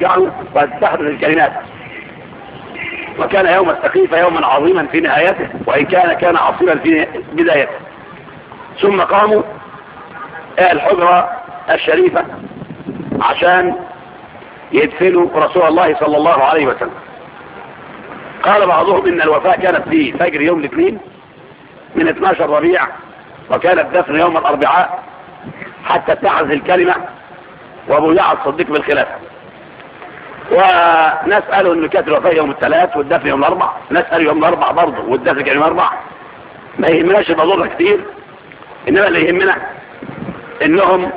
جعلوا واستحدث الكلمات. وكان يوم السقيف يوما عظيما في نهايته وإن كان كان عصيرا في بدايته. ثم قاموا الحجرة الشريفة عشان يدفنوا رسول الله صلى الله عليه وسلم. قال بعضهم إن الوفاة كانت في فجر يوم الاثنين من 12 ربيع وكان الدفن يوم الأربعاء حتى تعز الكلمة وأبو يعد صديق بالخلافة ونسأله أن كتر وفاء يوم الثلاث والدفن يوم الأربع نسأله يوم الأربع برضه والدفن يوم الأربع ما يهمناش المضرة كتير. إنما اللي يهمنا إنهم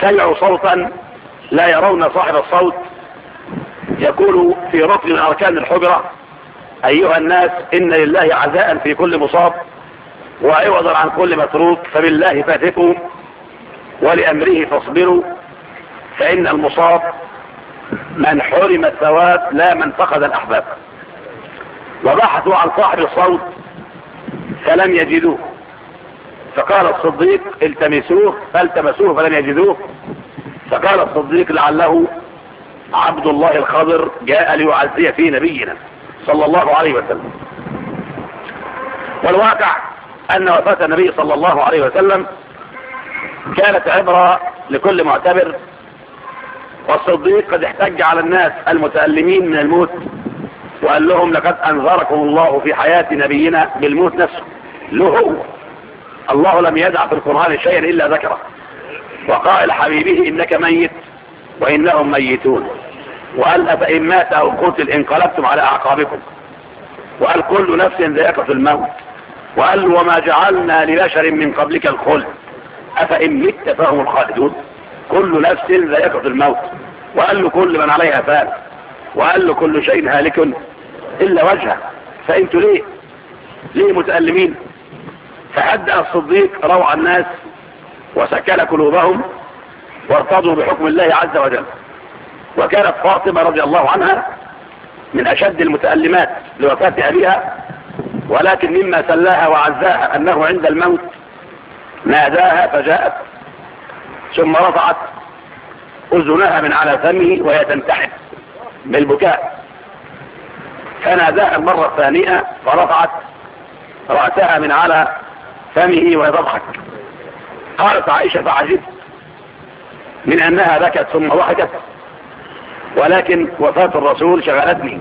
سمعوا صوتا لا يرون صاحب الصوت يقول في رطل من أركان الحجرة أيها الناس إن لله عزاء في كل مصاب وعوضا عن كل متروك فبالله فاتكوا ولأمره فاصبروا فإن المصاب من حرم الثواب لا من فقد الأحباب. وبحثوا عن صاحب الصوت فلم يجدوه. فقال الصديق التمسوه فالتمسوه فلم يجدوه. فقال الصديق لعله عبد الله الخضر جاء ليعزي في نبينا صلى الله عليه وسلم. والواقع أن وفاة النبي صلى الله عليه وسلم كانت عبرة لكل معتبر والصديق قد احتج على الناس المتألمين من الموت وقال لهم لقد أنذركم الله في حياة نبينا بالموت نفسه. له هو الله لم يدع في القرآن شيئا إلا ذكره. وقال حبيبه إنك ميت وإنهم ميتون. وقال أفإن مات أو قتل انقلبتم على أعقابكم. وقال كل نفس ذائقة الموت. وقال وما جعلنا لبشر من قبلك الخلد. أفإن مت فهم الخالدون. كل نفس ذائقة الموت. وقال له كل من عليها فان. وقال له كل شيء هالك إلا وجهه. فأنتوا ليه؟ ليه متألمين؟ فهدأ الصديق روع الناس وسكل قلوبهم وارتضوا بحكم الله عز وجل. وكانت فاطمة رضي الله عنها من أشد المتألمات لوفاة أبيها ولكن مما سلاها وعزاها أنه عند الموت ناداها فجاءت ثم رفعت أذنها من على فمه وهي تنتحب بالبكاء. فناداها المرة الثانية فرفعت رأسها من على فمه وهي تضحك. قالت عائشة فعجبت من أنها بكت ثم ضحكت ولكن وفاة الرسول شغلتني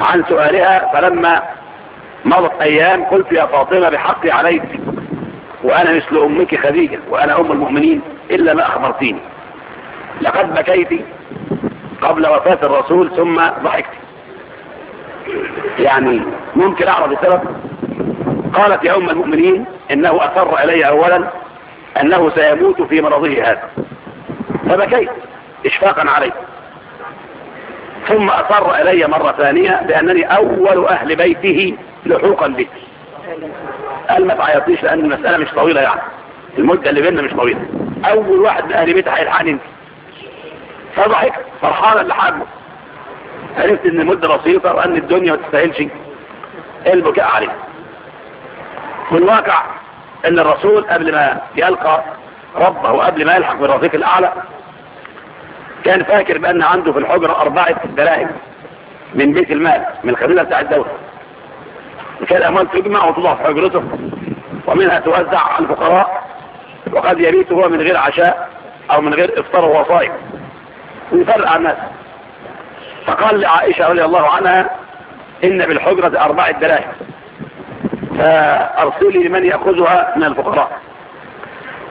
عن سؤالها فلما مضت أيام قلت يا فاطمة بحقي عليك. وأنا مثل أمك خديجة وأنا أم المؤمنين إلا ما أخبرتيني. لقد بكيت قبل وفاة الرسول ثم ضحكت. يعني ممكن أعرض السبب. قالت يا أم المؤمنين إنه أثر إلي أولا أنه سيموت في مرضه هذا. فبكيت إشفاقا عليه. ثم أصر إلي مرة ثانية بأنني أول أهل بيته لحوقا به. قال ما تعيطيش لأن المسألة مش طويلة يعني. المدة اللي بيننا مش طويلة. أول واحد من أهل بيتي هيلحقني أنت. فضحك فرحانة اللي عرفت إن المدة بسيطة وأن الدنيا ما تستاهلش. البكاء عليه. في الواقع إن الرسول قبل ما يلقى ربه وقبل ما يلحق بالرفيق الأعلى كان فاكر بأن عنده في الحجرة أربعة دراهم من بيت المال من الخزينة بتاع الدولة فالأموال تجمع وتضع في حجرته ومنها توزع على الفقراء وقد يبيت هو من غير عشاء أو من غير إفطار وهو صائم ويفرع الناس فقال لعائشة رضي الله عنها إن بالحجرة أربعة دراهم فأرسلي لمن يأخذها من الفقراء.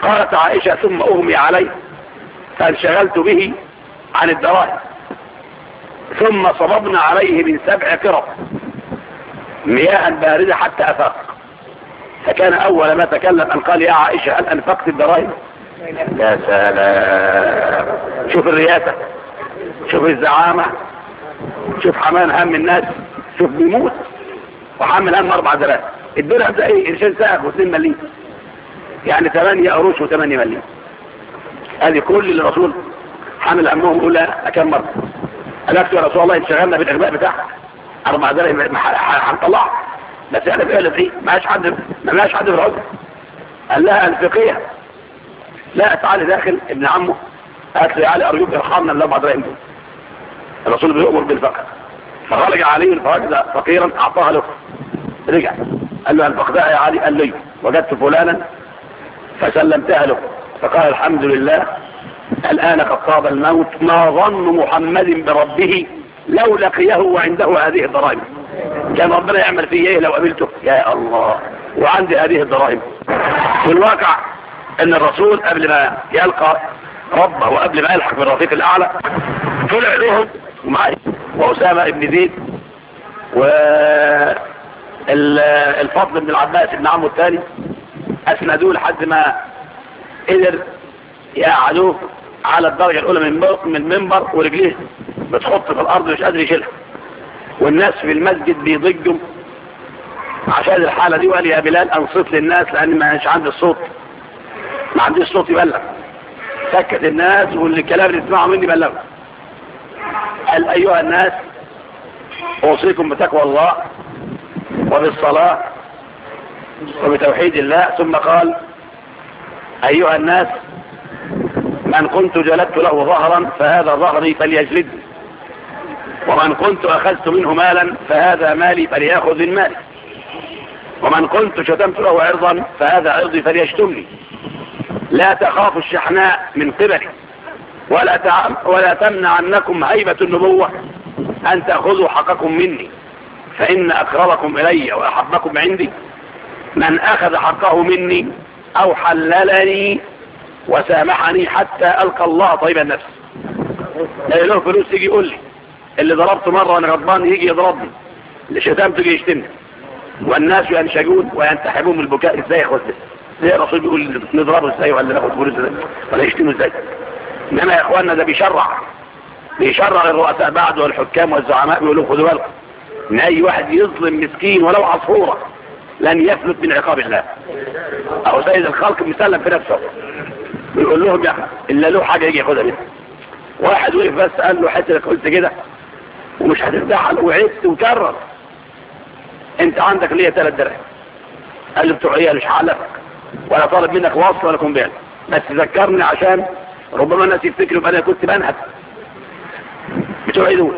قالت عائشة ثم أغمي علي فانشغلت به عن الدراهم ثم صببنا عليه من سبع كرب مياها باردة حتى أفاق. فكان أول ما تكلم أن قال يا عائشة هل أنفقت الدراهم؟ يا سلام. شوف الرياسة. شوف الزعامة. شوف حمان هم الناس. شوف بيموت. وحمل هم أربع درهم. الدرهم ده إيه؟ إرشان ساق واثنين مليم. يعني ثمانية قروش وثمانية مليم. هذه كل اللي الرسول حامل أمهم أولى أكام مرة؟ قال يا رسول الله انشغلنا بالأغباء بتاعك. 4000 هنطلعها مسألة فيها لفقية ما لهاش حد ما لهاش حد في العزة قال لها الفقية لا تعالي داخل ابن عمه. قالت له يا علي أرجوك ارحمنا الله بعد دول الرسول بيؤمر بالفقر فرجع علي الفقر فقيرا أعطاها له. رجع. قال له الفقر يا علي قال لي وجدت فلانا فسلمتها له. فقال الحمد لله الآن قد طاب الموت. ما ظن محمد بربه لو لقيه وعنده هذه الدراهم كان ربنا يعمل فيه إيه لو قابلته يا الله. وعندي هذه الدراهم في الواقع أن الرسول قبل ما يلقى ربه وقبل ما يلحق بالرفيق الأعلى طلع لهم معي وأسامة ابن زيد و الفضل بن العباس ابن عمه الثاني. أسندوه لحد ما قدر يقعدوه على الدرجة الأولى من المنبر ورجليه بتحط في الأرض مش قادر يشيلها. والناس في المسجد بيضجوا عشان الحالة دي وقال يا بلال أنصت للناس لأن ما مش عندي الصوت ما عنديش صوت يبلغ. سكت الناس والكلام اللي تسمعوا مني بلغوا قال أيها الناس أوصيكم بتقوى الله وبالصلاة وبتوحيد الله. ثم قال أيها الناس من كنت جلدت له ظهرا فهذا ظهري فليجلد. ومن كنت أخذت منه مالا فهذا مالي فليأخذ المال ومن كنت شتمت له عرضا فهذا عرضي فليشتمني لا تخافوا الشحناء من قبلي. ولا, ولا تمنع أنكم هيبة النبوة. أن تأخذوا حقكم مني. فإن أكرركم إلي وأحبكم عندي. من أخذ حقه مني أو حللني وسامحني حتى ألقى الله طيب النفس. اللي له فلوس يجي يقول لي اللي ضربته مرة أنا غضبان يجي يضربني. اللي شتمته يجي يشتمني. والناس ينشجون وينتحبون من البكاء. إزاي يا اخوات إزاي الرسول بيقول نضربه إزاي ولا ناخد فلوس إزاي؟ ولا يشتمه إزاي؟ إنما يا أخواننا ده بيشرع. بيشرع الرؤساء بعد والحكام والزعماء بيقولوا خدوا بالكم. إن أي واحد يظلم مسكين ولو عصفورة لن يفلت من عقاب الله. أو سيد الخلق مسلم في نفسه. بيقول لهم إلا له حاجة يجي ياخدها منها واحد وقف بس قال له حتى لك قلت كده ومش هتفتحها وعدت وكرر. أنت عندك ليا ثلاث درهم قال له بتوعيه مش حالك ولا طالب منك وصف ولا كومبيل بس ذكرني عشان ربما الناس يفتكروا فأنا كنت بنهب. بتوعي دول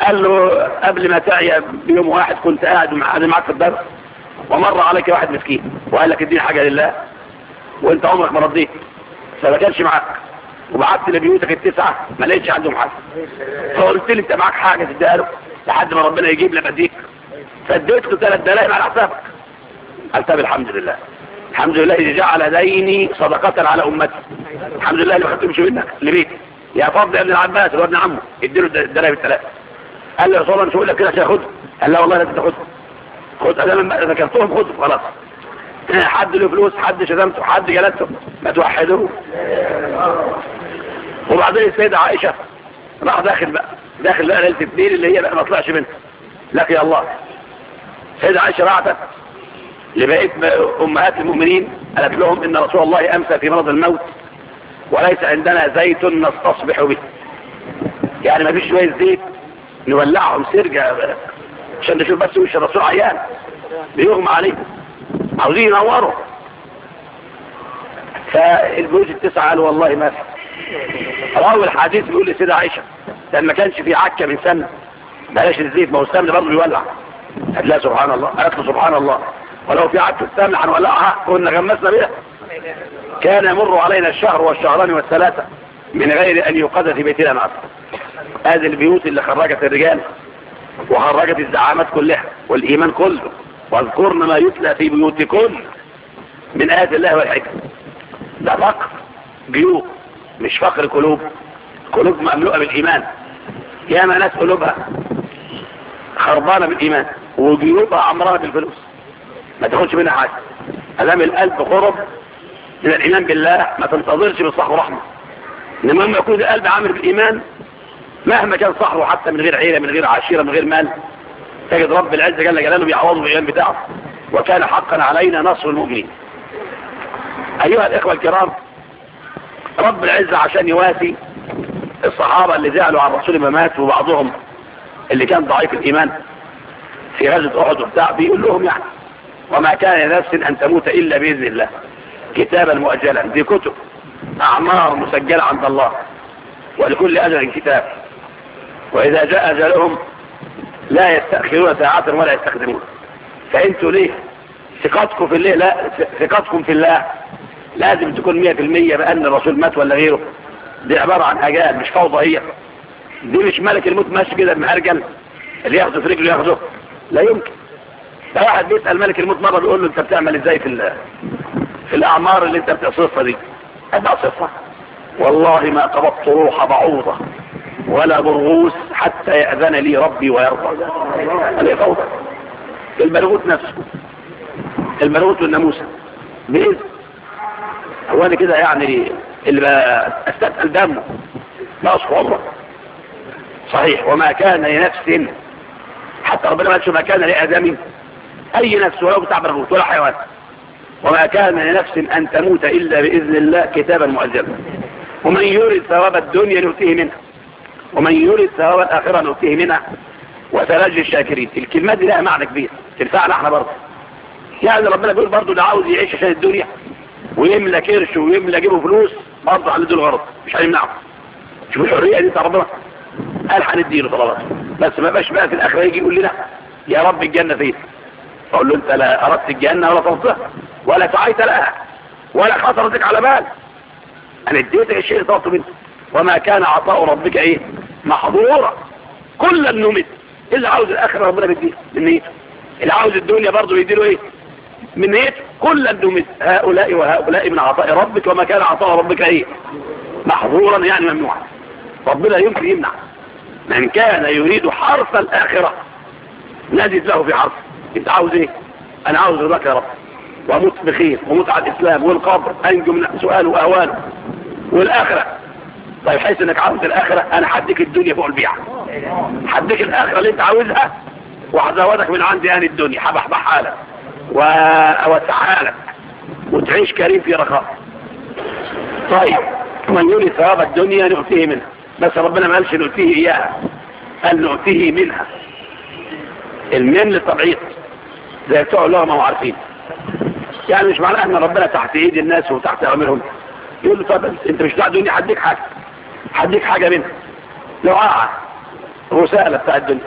قال له قبل ما تعيا بيوم واحد كنت قاعد معاك في الدرس. ومر عليك واحد مسكين وقال لك اديني حاجة لله. وانت عمرك ما رضيت. فما كانش معاك. وبعت لبيوتك التسعة. ما لقيتش عندهم حاجة فقلت لي انت معاك حاجة تديها له. لحد ما ربنا يجيب لما اديك فاديت له ثلاث دراهم على حسابك. قلت الحمد لله. الحمد لله اللي جعل ديني صدقة على أمتي. الحمد لله اللي ما خدتهمش منك. لبيتي. يا فضل يا ابن العباس وابن عمه. اديله الدراهم الثلاثه قال له يا صلاه مش هقول لك كده عشان اخدهم قال لا والله لازم تاخدهم خد ادام ذكرتهم خدهم خلاص. حد له فلوس حد شتمته حد جلدته. ما توحدوه. وبعدين السيدة عائشة راح داخل بقى داخل بقى ليلة الدين اللي هي بقى ما طلعش منها. لقي الله. السيدة عائشة راحت لبقيت أمهات المؤمنين قالت لهم إن رسول الله أمسى في مرض الموت وليس عندنا زيت نستصبح به. يعني ما فيش شوية زيت نولعهم سرجة عشان نشوف بس وش الرسول عيان. بيغمى عليه. عاوزين ينوروا فالبيوت التسعة قالوا والله ما فيه راوي الحديث بيقول لسيدة عائشة لما كانش في عكة من سنة. بلاش الزيت ما هو السمن برضه بيولع. قالت لا سبحان الله. قالت له سبحان الله. ولو في عكة السمن حنولعها كنا غمسنا بيها. كان يمر علينا الشهر والشهران والثلاثة من غير أن يقاد في بيتنا معك هذه البيوت اللي خرجت الرجال وخرجت الزعامات كلها والإيمان كله. واذكرن ما يتلى في بيوتكن من آيات الله والحكمة. ده فقر جيوب مش فقر قلوب. قلوب مملوءة بالإيمان. يا ما ناس قلوبها خربانة بالإيمان وجيوبها عمرها بالفلوس. ما تاخدش منها حاجة. ألم القلب خرب من الإيمان بالله؟ ما تنتظرش بالصحر ورحمة إنما لما يكون القلب عامل بالإيمان مهما كان صحره حتى من غير عيلة من غير عشيرة من غير مال تجد رب العزة جل جلاله بيعوضه بالإيمان بتاعه. وكان حقا علينا نصر المؤمنين. أيها الإخوة الكرام رب العزة عشان يواسي الصحابة اللي زعلوا عن رسول ما مات وبعضهم اللي كان ضعيف الإيمان في غزة أحد وبتاع بيقول لهم يعني وما كان لنفس أن تموت إلا بإذن الله كتابا مؤجلا دي كتب أعمار مسجلة عند الله ولكل أجل كتاب وإذا جاء أجلهم لا يستأخرون ساعة ولا يستخدمون. فأنتوا ليه؟ ثقتكم في الله لا ثقتكم في الله لازم تكون 100% بأن الرسول مات ولا غيره. دي عبارة عن أجال مش فوضى هي. دي مش ملك الموت ماشي كده بمهرجل اللي ياخده في رجله ياخده. لا يمكن. فواحد بيسأل ملك الموت مرة بيقول له أنت بتعمل إزاي في في الأعمار اللي أنت بتقصفها دي؟ أنا أصفها والله ما قبضت روح بعوضة. ولا برغوث حتى يأذن لي ربي ويرضى. هذه فوضى الملغوت نفسه. الملغوت والناموسة بإذن هو أنا كده يعني اللي أستثقل دمه. ناقص الله صحيح. وما كان لنفس حتى ربنا ما قالش ما كان لآدم. أي نفس ولو بتاع برغوت ولا حيوان. وما كان لنفس أن تموت إلا بإذن الله كتابا مؤذبا ومن يرد ثواب الدنيا نؤتيه منها. ومن يريد ثواب الآخرة نؤتيه منها وسنجزي الشاكرين الكلمات دي لها معنى كبير. تنفعنا إحنا برضه. يعني ربنا بيقول برضه ده عاوز يعيش عشان الدنيا. ويملى كرش ويملى جيبه فلوس برضه دول الغرض مش هنمنعه شوف الحرية دي بتاع ربنا. قال هنديله طلبات. بس ما بقاش بقى في الآخرة يجي يقول لنا يا رب الجنة فين؟ أقول له أنت لا أردت الجنة ولا طلبتها ولا سعيت لها ولا خطرتك على بال أنا اديتك الشيء اللي طلبته منه. وما كان عطاء ربك إيه؟ محظورة كل النمد. اللي عاوز الآخرة ربنا بيديه. من نيته. اللي عاوز الدنيا برضه بيديله إيه؟ من نيته. كل النمد. هؤلاء وهؤلاء من عطاء ربك وما كان عطاء ربك إيه؟ محظورا يعني ممنوعا. ربنا يمكن يمنع. من كان يريد حرف الآخرة نجد له في حرف إنت عاوز إيه؟ أنا عاوز ربك يا رب. وموت بخير وموت على الإسلام والقبر. أنجو من سؤاله واهواله والآخرة. طيب حيث إنك عاوز الآخرة أنا هديك الدنيا فوق البيع. هديك الآخرة اللي أنت عاوزها وهزودك من عندي أنا الدنيا. هبحبحها لك واوسعها لك وتعيش كريم في رخاء. طيب من يولي ثواب الدنيا نؤتيه منها. بس ربنا ما قالش نؤتيه إياها قال نؤتيه منها. المن للطبعيط زي بتوع الله ما هو عارفين. يعني مش معنى إن ربنا تحت إيد الناس وتحت أوامرهم. يقول له طب أنت مش دعا دوني حديك حاجة. هديك حاجة منها لوعاء رسالة بتاع الدنيا.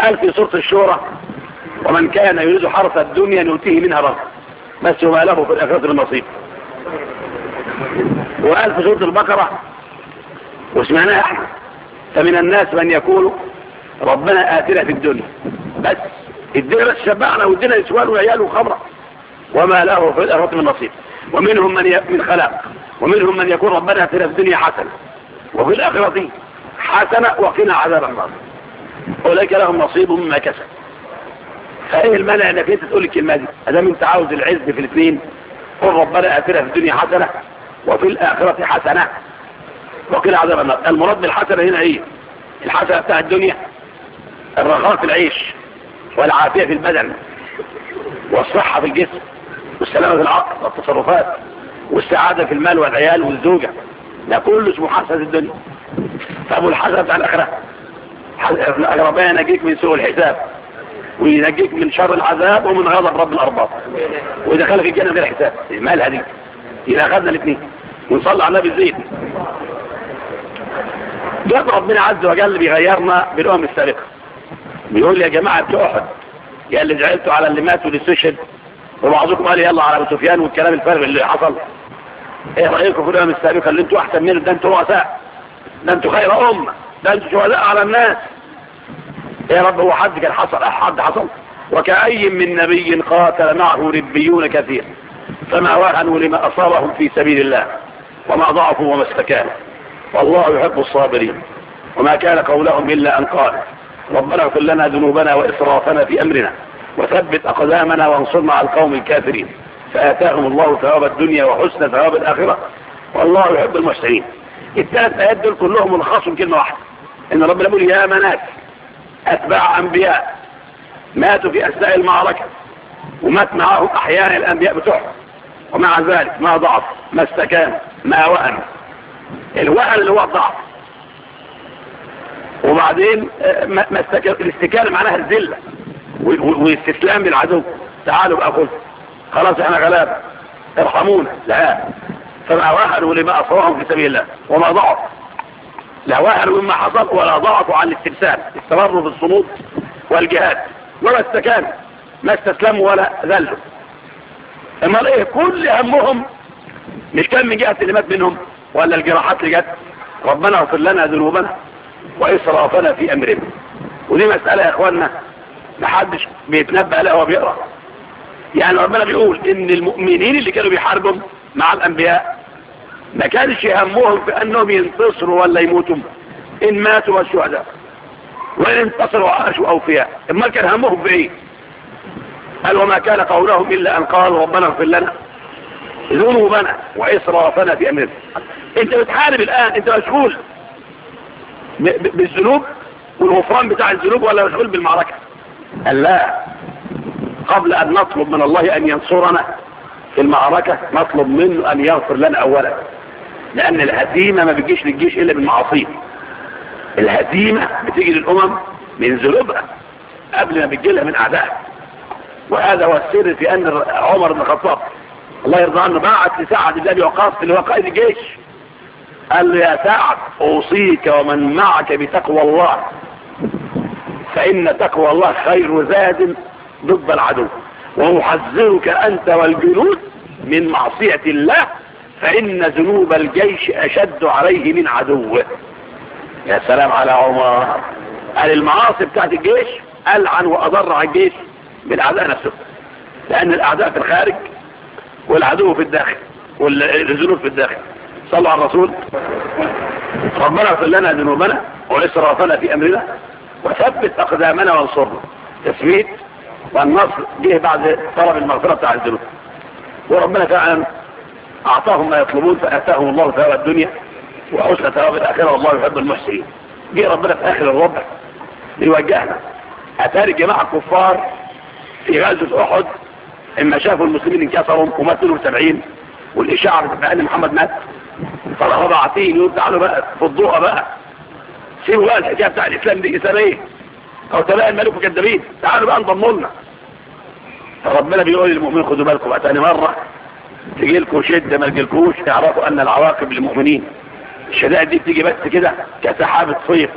قال في سورة الشورى ومن كان يريد حرف الدنيا نؤتيه منها رغم بس وما له في الآخرة النصيب وقال في سورة البقرة وسمعناها إحنا فمن الناس من يقول ربنا آتنا في الدنيا. بس الدنيا بس شبعنا والدنيا نسوان وعيال وخمرة. وما له في الآخرة من نصيب. ومنهم من, ي... من خلاق ومنهم من يكون ربنا آتنا في الدنيا حسنة. وفي الآخرة حسنة وقنا عذاب النار. أولئك لهم نصيب مما كسب. فإيه المنع أنك أنت تقول الكلمة دي. هذا أنت عاوز العز في الاثنين قل ربنا آتنا في الدنيا حسنة وفي الآخرة حسنة. وقنا عذاب النار. المراد بالحسنة هنا إيه؟ الحسنة بتاع الدنيا. الرخاء في العيش والعافية في البدن والصحة في الجسم والسلامة في العقل والتصرفات والسعادة في المال والعيال والزوجة. ده كله اسمه حسد الدنيا. طب والحسد بتاع الآخرة؟ ربنا ينجيك من سوء الحساب وينجيك من شر العذاب ومن غضب رب الارباب ويدخلك الجنة غير حساب. إيه، مالها دي إذا أخذنا الاثنين. ونصلي على النبي الزيت ده ربنا عز وجل بيغيرنا بالأمم السابقة. بيقول يا جماعة بتوع أحد يا اللي زعلتوا على اللي ماتوا للسوشيال وبعضكم قال يلا على أبو سفيان والكلام الفارغ اللي حصل. إيه رايكم في الامم السابقه اللي أنتوا أحسن مننا ده أنتوا رؤساء. ده أنتوا خير أمة. ده أنتوا شهداء على الناس. إيه يا رب هو حد كان حصل حد حصل؟ وكأي من نبي قاتل معه ربيون كثير. فما وهنوا لما أصابهم في سبيل الله. وما ضعفوا وما استكانوا. والله يحب الصابرين. وما كان قولهم إلا أن قال ربنا اغفر لنا ذنوبنا وإسرافنا في أمرنا. وثبت أقدامنا وانصرنا على القوم الكافرين. فآتاهم الله ثواب الدنيا وحسن ثواب الآخرة. والله يحب المحسنين. الثلاث آيات دول كلهم ملخصهم كلمة واحدة. إن ربنا يقول يا منات أتباع أنبياء ماتوا في أثناء المعركة. ومات معهم أحيانا الأنبياء بتحرم ومع ذلك ما ضعف ما استكان ما وأن. الوأن اللي هو الضعف. وبعدين آه، ما استكان الاستكانة معناها الذلة. والاستسلام للعدو تعالوا بقى خذ خلاص إحنا غلابة. ارحمونا. لا. فما وهلوا لما أصرهم في سبيل الله. وما ضعف. لا وهلوا مما حصل ولا ضعفوا عن الاسترسال استمروا في الصمود والجهاد. ولا استكانوا ما استسلموا ولا ذلوا. أما لايه كل همهم مش كان من جهة اللي مات منهم ولا الجراحات اللي جت. ربنا اغفر لنا ذنوبنا وإسرافنا في أمرنا. ودي مسألة يا إخواننا. محدش بيتنبأ لها وبيقرأ. يعني ربنا بيقول إن المؤمنين اللي كانوا بيحاربوا مع الأنبياء ما كانش همهم بانهم ينتصروا ولا يموتوا. إن ماتوا الشهداء. وإن انتصروا عاشوا أوفياء. اما كان همهم بايه قال وما كان قولهم إلا أن قالوا ربنا اغفر لنا ذنوبنا وإسرافنا في أمرنا. أنت بتحارب الآن أنت مشغول بالذنوب والغفران بتاع الذنوب ولا مشغول بالمعركة؟ قال لا. قبل أن نطلب من الله أن ينصرنا في المعركة نطلب منه أن يغفر لنا أولا. لأن الهزيمة ما بتجيش للجيش إلا بالمعاصير الهزيمة بتيجي للأمم من ذنوبها قبل ما بتجيلها من أعدائها. وهذا هو السر في أن عمر بن الخطاب الله يرضى عنه باعت لسعد بن أبي وقاص اللي هو قائد الجيش. قال له يا سعد أوصيك ومن معك بتقوى الله. فإن تقوى الله خير زاد ضد العدو. ومحذرك أنت والجنود من معصية الله فإن ذنوب الجيش أشد عليه من عدوه. يا سلام على عمر. قال المعاصي بتاعت الجيش ألعن وأضر على الجيش من أعداء نفسه لأن الأعداء في الخارج والعدو في الداخل والذنوب في الداخل. صلوا على الرسول. ربنا اغفر لنا ذنوبنا وإسرافنا في أمرنا وثبت أقدامنا وانصرنا. تثبيت والنصر جه بعد طلب المغفرة على الذنوب. وربنا فعلا أعطاهم ما يطلبون فأتاهم الله ثواب الدنيا وحسن ثواب الآخرة والله يحب المحسنين. جه ربنا في آخر الربع ليوجهنا. أتاري جماعة كفار في غازة أحد إما شافوا المسلمين انكسرهم ومثلوا سبعين والإشاعة بأن محمد مات. فالأربعتين يقول تعالوا بقى فضوها بقى. سيبوا بقى الحكاية بتاع الإسلام دي إسلامية أو تلاقي الملك كدابين تعالوا بقى انضمونا لنا فربنا بيقول للمؤمنين خدوا بالكم. بقى تاني مرة تجي لكم شده ما تجيلكوش تعرفوا أن العواقب للمؤمنين. الشدائد دي بتيجي بس كده كسحابة صيف.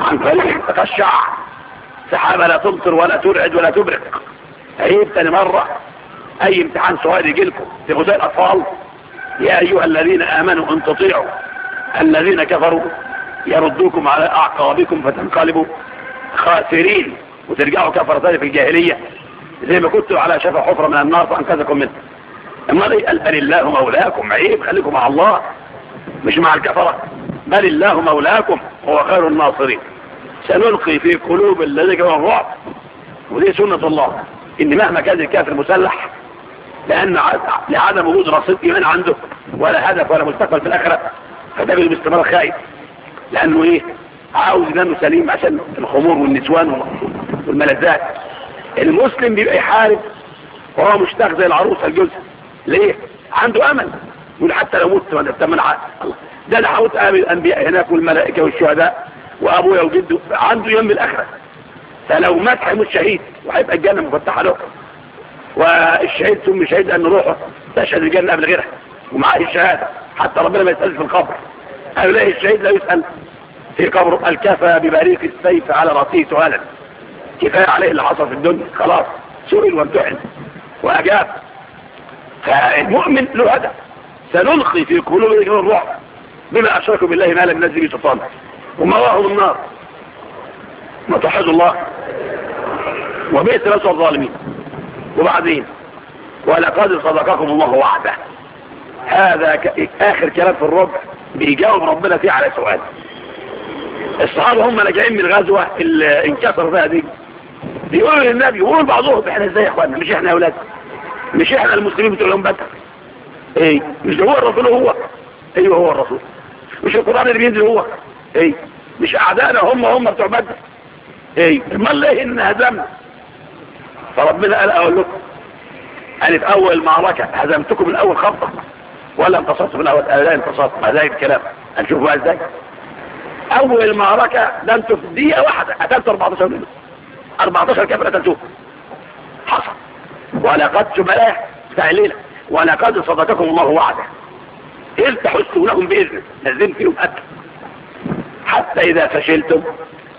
عن طريق تقشع. سحابة لا تمطر ولا ترعد ولا تبرق. عيب تاني مرة. أي امتحان سؤال يجي لكم. تبقوا زي الأطفال يا أيها الذين آمنوا أن تطيعوا. الذين كفروا يردوكم على أعقابكم فتنقلبوا. خاسرين. وترجعوا كفر في الجاهلية. زي ما كنتوا على شفا حفرة من النار فأنكذكم منه. أما إيه؟ بل الله مولاكم. عيب خليكم مع الله. مش مع الكفرة. بل الله مولاكم. هو خير الناصرين. سنلقي في قلوب الذين كان الرعب. ودي سنة الله. إن مهما كان الكافر مسلح لأن لعدم وجود رصيد إيمان عنده. ولا هدف ولا مستقبل في الآخرة. فده بالمستمر خائف. لأنه إيه؟ عاوز دم سليم عشان الخمور والنسوان والملذات. المسلم بيبقى يحارب وهو مشتاق زي العروسه الجوزه ليه؟ عنده أمل. يقول حتى لو مت ولا تمنع ده أنا هموت أمل الأنبياء هناك والملائكة والشهداء وأبويا وجده. عنده يوم الآخرة. فلو مات هيموت شهيد وهيبقى الجنة مفتحة له. والشهيد ثم شهيد ان روحه تشهد الجنة قبل غيرها. ومعاه الشهادة. حتى ربنا ما يسألش في القبر. هؤلاء الشهيد لا يسأل. في قبر قال كفى ببريق السيف على رأسه سؤالا كفاية عليه اللي حصل في الدنيا. خلاص. سئل وامتحن وأجاب. فالمؤمن له هدف. سنلقي في قلوبهم الرعب بما أشركوا بالله ما لم نزل وما ومواهم النار متحد الله. وبئت رسول الظالمين. وبعدين. ولقد صدقكم الله وعده. هذا آخر كلام في الرب بيجاوب ربنا فيه على سؤال. الصحابة هم لجعين من الغزوة اللي انكسر فيها دي. بيقولوا للنبي يقولوا بعضهم طيب إحنا إزاي يا اخوانا مش إحنا يا أولاد. مش إحنا المسلمين بتقول لهم بدر إيه؟ مش ده هو الرسول هو؟ أيوه هو الرسول. مش القرآن اللي بينزل هو؟ إيه؟ مش أعدائنا هم هم بتوع بدر؟ إيه؟ ما الله إن هزمنا. فربنا قال أقول لكم قال في أول معركة هزمتكم من أول خطة ولا انتصرت من أول قال لا انتصرت ما الكلام. هنشوفوا إزاي؟ أول معركة لن تفديها واحدة. قتلت 14 منهم. 14 كافر قتلتوه. حصل. ولقد جبلاه بتاع ولقد صدقكم الله وعده. إذ تحسوا لهم بإذنه. نزلت فيهم أكل حتى إذا فشلتم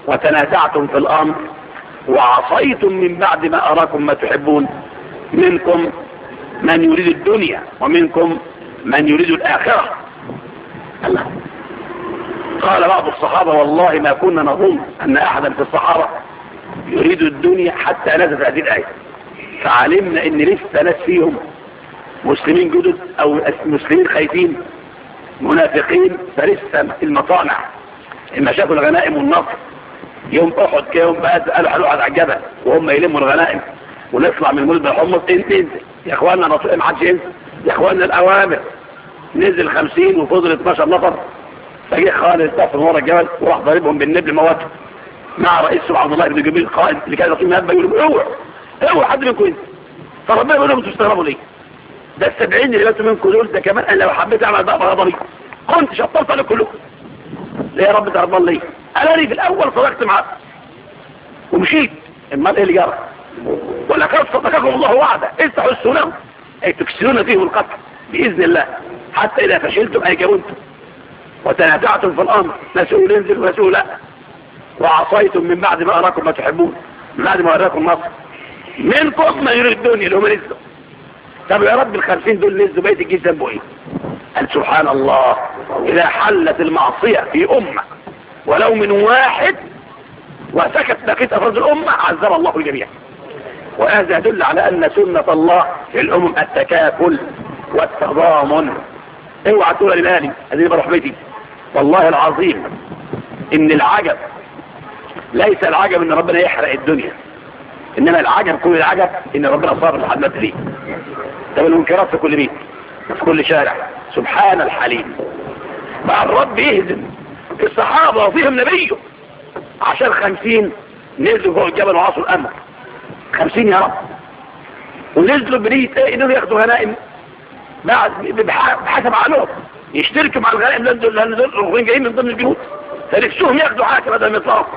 وتنازعتم في الأمر وعصيتم من بعد ما أراكم ما تحبون. منكم من يريد الدنيا ومنكم من يريد الآخرة. الله. قال بعض الصحابة والله ما كنا نظن أن أحدا في الصحابة يريد الدنيا حتى نزلت هذه الآية. فعلمنا أن لسه ناس فيهم مسلمين جدد أو مسلمين خايفين منافقين فلسه المطامع إما شافوا الغنائم والنصر. يوم أحد كيوم بقى قالوا حلو على الجبل وهم يلموا الغنائم ونطلع من الملبى انت انزل. يا أخواننا نطلع ما حدش ينزل. يا أخواننا الأوامر. نزل 50 وفضل 12 نفر. فجاء خالد استعصر ورا الجبل وراح ضاربهم بالنبل موته مع رئيسه عبد الله بن جبريل قائد اللي كان يقول هبه يقول اوعوا اوعوا حد منكم انت. فربنا يقول لهم تستغربوا ليه؟ ده السبعين اللي باتوا منكم دول ده كمان أنا لو حبيت أعمل بقى بغضبي كنت شطرت عليكم كلكم. ليه يا رب ترضى ليه؟ أنا لي في الأول صدقت معاه ومشيت. امال إيه اللي جرى؟ ولقد صدقكم الله وعده. إيه استحوا السلام اي تكسرون فيهم القتل؟ بإذن الله. حتى إذا فشلتم اي كونتم وتنازعتم في الأمر. مسؤول انزل ومسؤول لا وعصيتم من بعد ما أراكم ما تحبون. من بعد ما أراكم مصر منكم ما يريد الدنيا اللي هم نزلوا. طب يا رب الخمسين دول نزلوا بيت الجيش ذنبه إيه قال سبحان الله إذا حلت المعصية في أمة ولو من واحد وسكت بقيت أفراد الأمة عذب الله الجميع. وهذا يدل على أن سنة الله في الأمم التكافل والتضامن. اوعى تقول لي مالي هذه بروح بيتي. والله العظيم إن العجب ليس العجب إن ربنا يحرق الدنيا إنما العجب كل العجب إن ربنا صار الحمد ليه ده المنكرات في كل بيت في كل شارع. سبحان الحليم. بقى الرب يهزم. الصحابة وفيهم نبيه. عشان خمسين نزلوا فوق الجبل وعصوا الأمر خمسين يا رب. ونزلوا بنية إيه؟ إنهم ياخدوا هنائم. بعد بحسب عقلهم. يشتركوا مع الغنائم الغنائم جايين من ضمن الجنود فنفسهم ياخدوا حاكة بدل المطلق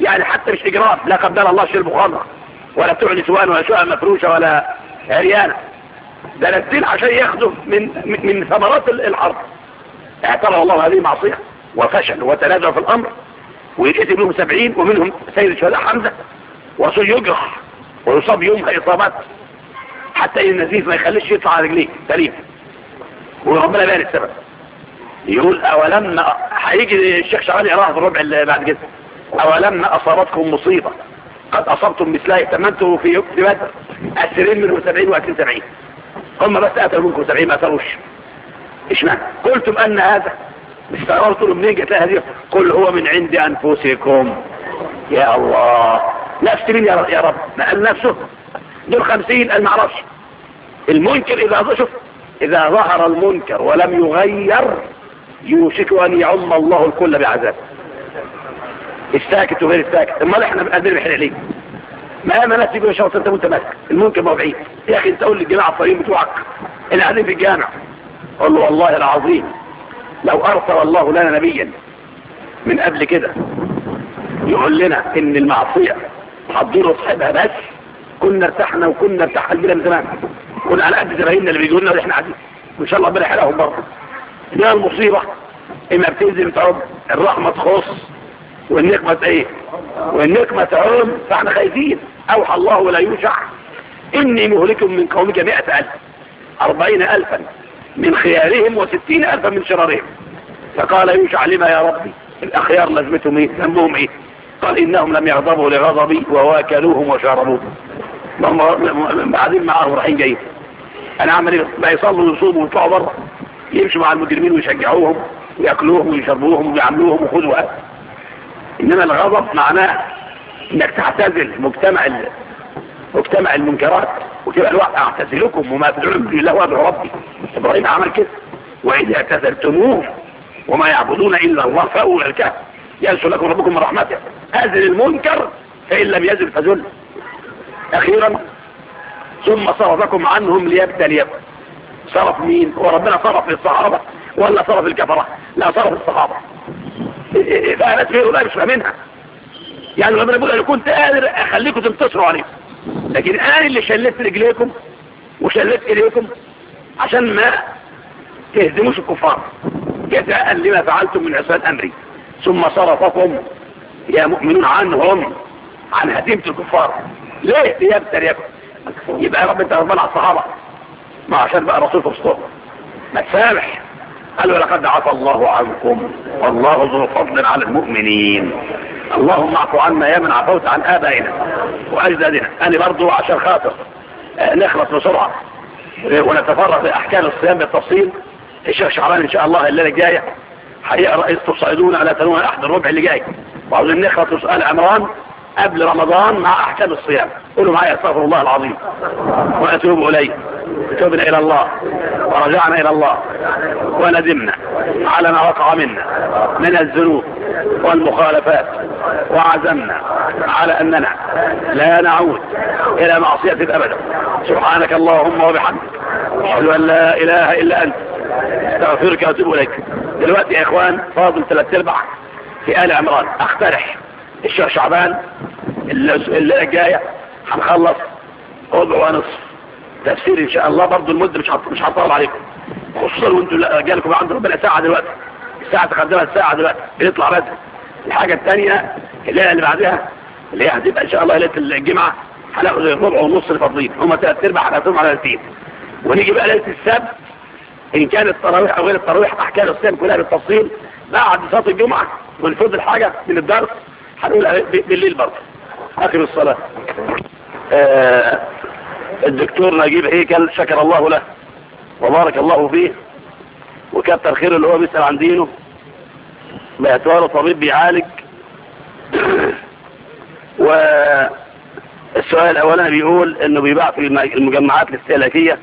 يعني حتى مش إجرام لا قدر الله شير خمرة ولا بتوع نسوان ولا شقة مفروشة ولا عريانة. ده نازلين عشان ياخدوا من من ثمرات الحرب اعترى الله هذه معصية وفشل وتنازع في الأمر. ويجيز منهم سبعين ومنهم سيد الشهداء حمزة. وصول يجرح ويصاب يومها إصابات. حتى إن النزيف ما يخليش يطلع على رجليه سليم وربنا بارك سبب. يقول أولما هيجي الشيخ شعبان يقراها في الربع اللي بعد كده. أولما أصابتكم مصيبة؟ قد أصبتم مثلها ائتمنتم في يوم بدر. أسرين منه سبعين وأسرين سبعين. هم بس أتروا منكم سبعين ما أتروش إيش معنى؟ قلتم أن هذا. استغررت له منين؟ جت هذه. قل هو من عند أنفسكم. يا الله. نفس مين يا رب ما قال نفسه. دول خمسين قال ما أعرفش. المنكر إذا شوف إذا ظهر المنكر ولم يغير يوشك أن يعم الله الكل بعذاب. الساكت وغير الساكت. امال إحنا قادرين نحرق ليه ما أنا نفسي بيه شاطر أنت وأنت ماسك الممكن ما بعيد. يا أخي أنت قول للجماعه الطريق بتوعك. اللي قاعدين في الجامع. قول له والله العظيم لو أرسل الله لنا نبيا من قبل كده يقول لنا إن المعصية هتضر صاحبها بس كنا ارتحنا وكنا ارتاح قلبنا من زمان. كنا على قد زمايلنا اللي بيجوا لنا وإحنا قاعدين. وإن شاء الله ربنا يحرقهم برضه. دي المصيبة اما بتنزل تعب الرحمة تخص والنقمة إيه؟ والنقمة تعب فإحنا خايفين. أوحى الله ولا يوشع إني مهلكم من قومك مئة ألف أربعين الفا من خيارهم وستين الفا من شرارهم. فقال يوشع لما يا ربي؟ الأخيار لازمتهم إيه؟ ذنبهم إيه؟ قال إنهم لم يغضبوا لغضبي وواكلوهم وشاربوهم بعدين معاهم رايحين جايين. أنا عمل إيه؟ بقى يصلوا ويصوموا ويطلعوا بره يمشوا مع المجرمين ويشجعوهم ويأكلوهم ويشربوهم ويعملوهم وخذوا. أكل إنما الغضب معناه إنك تعتزل مجتمع مجتمع المنكرات وتبقى الوقت أعتزلكم وما تدعون الله وأدعو ربي. إبراهيم عمل كده. وإذا اعتزلتموه وما يعبدون إلا الله فأولى الكهف. يأسوا لكم ربكم من رحمته. أزل المنكر فإن لم يزل فزل أخيرا ثم صرفكم عنهم ليبتليكم. صرف مين؟ وربنا صرف للصحابة ولا صرف الكفرة لا صرف الصحابة إذا إيه، إيه، قالت إيه، غيره لا مش فاهمينها. يعني ربنا بيقول أنا كنت قادر أخليكم تنتصروا عليكم لكن أنا اللي شلت رجليكم وشلت إليكم عشان ما تهزموش الكفار. جزاء لما فعلتم من عسان أمري. ثم صرفكم يا مؤمنون عنهم عن هزيمة الكفار. ليه؟ ليبتر يبقى يبقى رب أنت ربنا على الصحابة. ما عشان بقى رسول في ما تسامح. قال له لقد عفى الله عنكم. والله ذو فضل على المؤمنين. اللهم اعف عنا يا من عفوت عن آبائنا وأجدادنا. أنا برضو عشان خاطر آه، نخلص بسرعة. آه، ونتفرغ لأحكام الصيام بالتفصيل. الشيخ شعران إن شاء الله الليلة الجاية حقيقه رئيس تصعدون على تنوين أحد الربع اللي جاي. وعاوزين نخلص سؤال عمران قبل رمضان مع أحكام الصيام. قولوا معي استغفر الله العظيم. وأتوب إليه. تبنا إلى الله ورجعنا إلى الله وندمنا على ما وقع منا من الذنوب والمخالفات وعزمنا على أننا لا نعود إلى معصيتك أبدا سبحانك اللهم وبحمدك أشهد أن لا إله إلا أنت أستغفرك وأتوب إليك. دلوقتي يا إخوان فاضل ثلاث أرباع في آل عمران. أقترح الشهر شعبان الليلة الجاية هنخلص ربع ونصف. تفسير إن شاء الله برضه المدة مش مش هطول عليكم. خصوصا وانتوا جالكم عند ربنا ساعة دلوقتي. الساعة تقدمها الساعة دلوقتي. بنطلع بدري. الحاجة الثانية الليلة اللي بعدها اللي هي هتبقى إن شاء الله ليلة الجمعة هناخد ربع ونص الفاضلين هم ثلاث أرباع هنقسمهم على الاثنين ونيجي بقى ليلة السبت. إن كان التراويح أو غير التراويح أحكام الصيام كلها بالتفصيل. بعد صلاة الجمعة ونفوز الحاجة من الدرس. هنقول بالليل برضه اخر الصلاة. آه الدكتور نجيب إيه هيكل شكر الله له وبارك الله فيه وكتر خير اللي هو بيسأل عن دينه باعتباره طبيب بيعالج. والسؤال الأولاني بيقول إنه بيباع في المجمعات الاستهلاكية